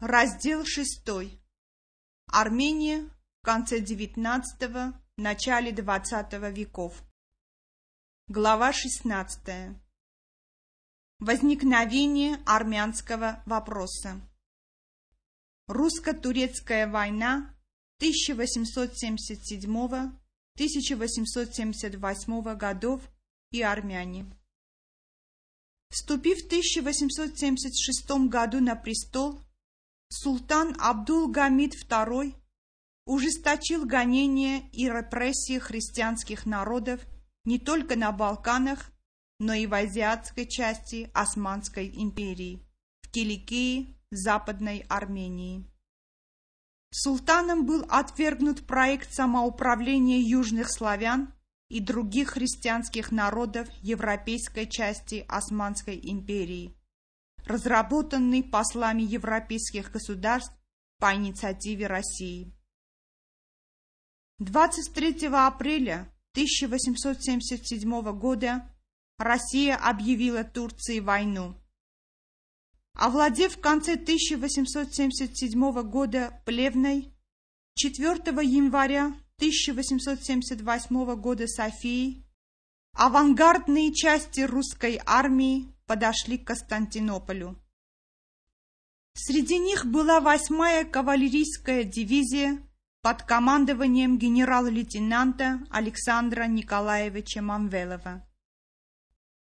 Раздел 6. Армения в конце XIX – начале XX веков. Глава 16. Возникновение армянского вопроса. Русско-турецкая война 1877-1878 годов и армяне. Вступив в 1876 году на престол, Султан Абдул-Гамид II ужесточил гонения и репрессии христианских народов не только на Балканах, но и в азиатской части Османской империи, в Киликии, Западной Армении. Султаном был отвергнут проект самоуправления южных славян и других христианских народов европейской части Османской империи, разработанный послами европейских государств по инициативе России. 23 апреля 1877 года Россия объявила Турции войну. Овладев в конце 1877 года Плевной, 4 января 1878 года Софией, авангардные части русской армии подошли к Константинополю. Среди них была восьмая кавалерийская дивизия под командованием генерал-лейтенанта Александра Николаевича Мамвелова.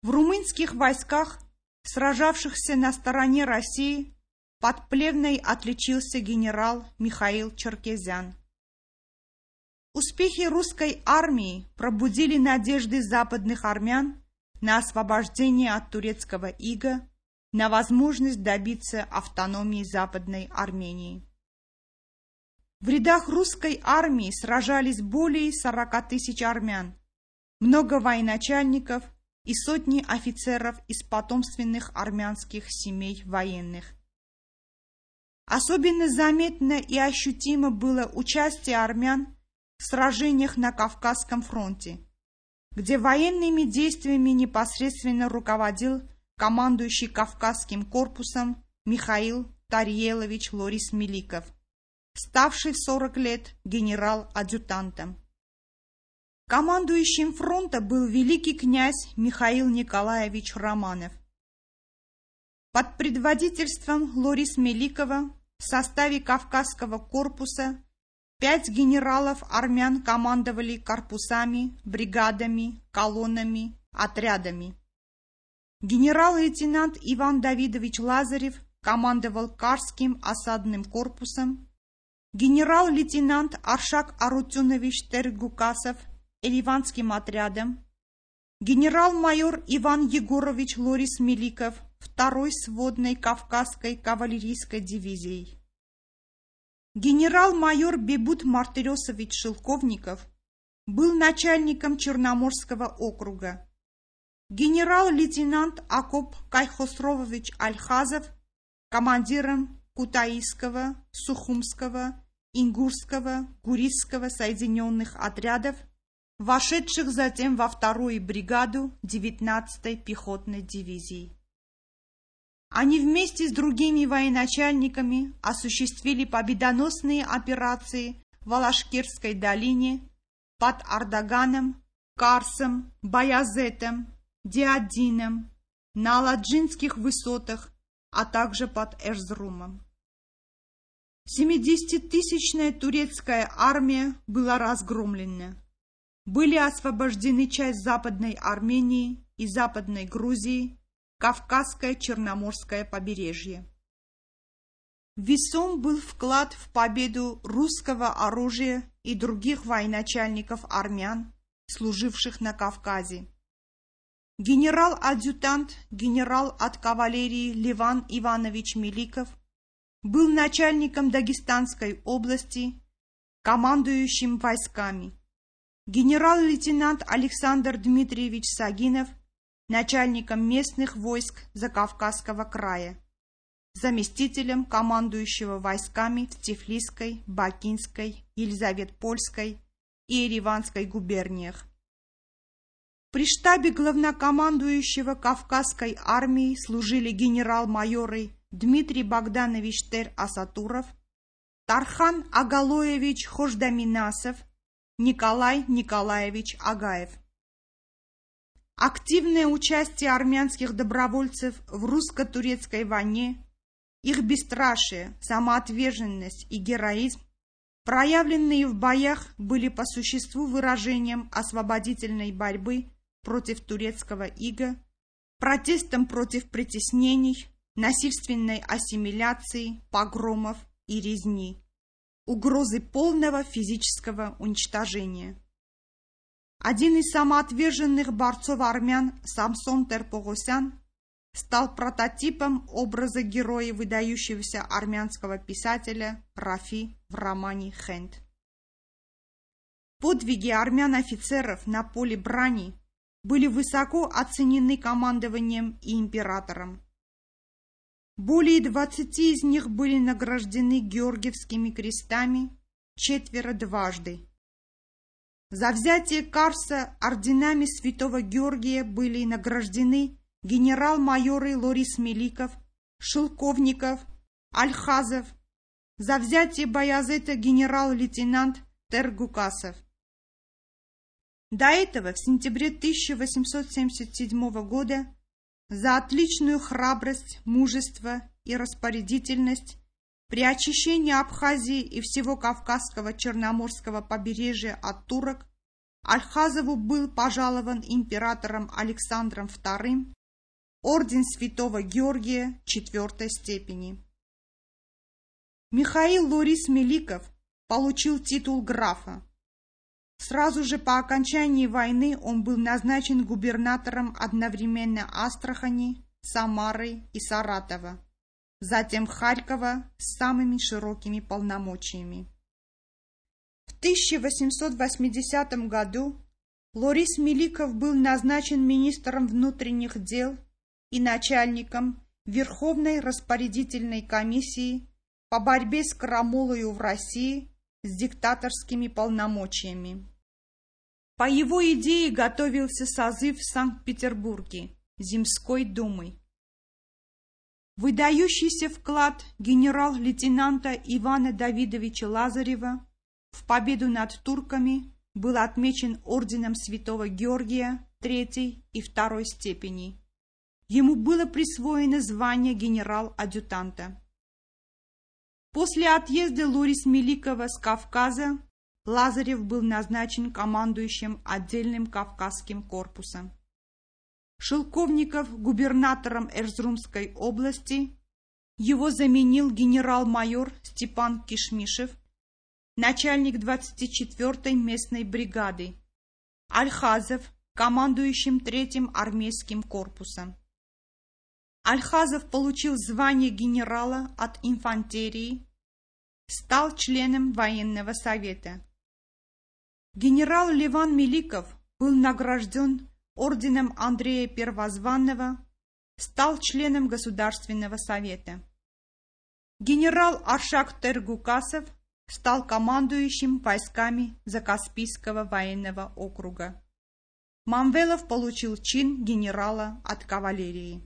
В румынских войсках, сражавшихся на стороне России, под Плевной отличился генерал Михаил Черкезян. Успехи русской армии пробудили надежды западных армян на освобождение от турецкого ига, на возможность добиться автономии Западной Армении. В рядах русской армии сражались более 40 тысяч армян, много военачальников и сотни офицеров из потомственных армянских семей военных. Особенно заметно и ощутимо было участие армян в сражениях на Кавказском фронте, где военными действиями непосредственно руководил командующий Кавказским корпусом Михаил Тарьелович Лорис Меликов, ставший в 40 лет генерал-адъютантом. Командующим фронта был великий князь Михаил Николаевич Романов. Под предводительством Лорис Меликова в составе Кавказского корпуса Пять генералов армян командовали корпусами, бригадами, колоннами, отрядами. Генерал-лейтенант Иван Давидович Лазарев командовал Карским осадным корпусом, генерал-лейтенант Аршак Арутюнович Тергукасов Эливанским отрядом, генерал-майор Иван Егорович Лорис Меликов второй сводной Кавказской кавалерийской дивизией. Генерал-майор Бебут Мартыресович Шелковников был начальником Черноморского округа. Генерал-лейтенант Акоп Кайхосровович Альхазов командиром Кутаисского, Сухумского, Ингурского, Гурисского соединенных отрядов, вошедших затем во вторую бригаду 19-й пехотной дивизии. Они вместе с другими военачальниками осуществили победоносные операции в Алашкирской долине под Ардаганом, Карсом, Баязетом, Диадином, на Аладжинских высотах, а также под Эрзрумом. Семидесятитысячная турецкая армия была разгромлена. Были освобождены часть Западной Армении и Западной Грузии, Кавказское Черноморское побережье. Весом был вклад в победу русского оружия и других военачальников армян, служивших на Кавказе. Генерал-адъютант, генерал от кавалерии Ливан Иванович Меликов был начальником Дагестанской области, командующим войсками. Генерал-лейтенант Александр Дмитриевич Сагинов – начальником местных войск Закавказского края, заместителем командующего войсками в Тифлисской, Бакинской, Елизаветпольской и Ереванской губерниях. При штабе главнокомандующего Кавказской армии служили генерал-майоры Дмитрий Богданович Тер-Асатуров, Тархан Агалоевич Хождаминасов, Николай Николаевич Агаев. Активное участие армянских добровольцев в русско-турецкой войне, их бесстрашие, самоотверженность и героизм, проявленные в боях, были по существу выражением освободительной борьбы против турецкого ига, протестом против притеснений, насильственной ассимиляции, погромов и резни, угрозы полного физического уничтожения. Один из самоотверженных борцов армян Самсон Терпогосян стал прототипом образа героя выдающегося армянского писателя Рафи в романе «Хенд». Подвиги армян-офицеров на поле брани были высоко оценены командованием и императором. Более двадцати из них были награждены Георгиевскими крестами, четверо дважды. За взятие Карса орденами святого Георгия были награждены генерал-майоры Лорис Меликов, Шелковников, Альхазов, за взятие Баязета генерал-лейтенант Тергукасов. До этого, в сентябре 1877 года, за отличную храбрость, мужество и распорядительность при очищении Абхазии и всего Кавказского Черноморского побережья от турок Альхазову был пожалован императором Александром II орден святого Георгия четвертой степени. Михаил Лорис Меликов получил титул графа. Сразу же по окончании войны он был назначен губернатором одновременно Астрахани, Самары и Саратова, затем Харькова с самыми широкими полномочиями. В 1880 году Лорис Меликов был назначен министром внутренних дел и начальником Верховной распорядительной комиссии по борьбе с крамолою в России с диктаторскими полномочиями. По его идее готовился созыв в Санкт-Петербурге Земской думы. Выдающийся вклад генерал-лейтенанта Ивана Давидовича Лазарева в победу над турками был отмечен орденом Святого Георгия третьей и второй степени. Ему было присвоено звание генерал-адъютанта. После отъезда Лурис Меликова с Кавказа Лазарев был назначен командующим отдельным Кавказским корпусом. Шелковников губернатором Эрзрумской области, его заменил генерал-майор Степан Кишмишев, начальник 24-й местной бригады, Альхазов, командующим третьим армейским корпусом. Альхазов получил звание генерала от инфантерии, стал членом военного совета. Генерал Ливан Меликов был награжден орденом Андрея Первозванного, стал членом Государственного совета. Генерал Аршак Тергукасов стал командующим войсками Закаспийского военного округа. Мамвелов получил чин генерала от кавалерии.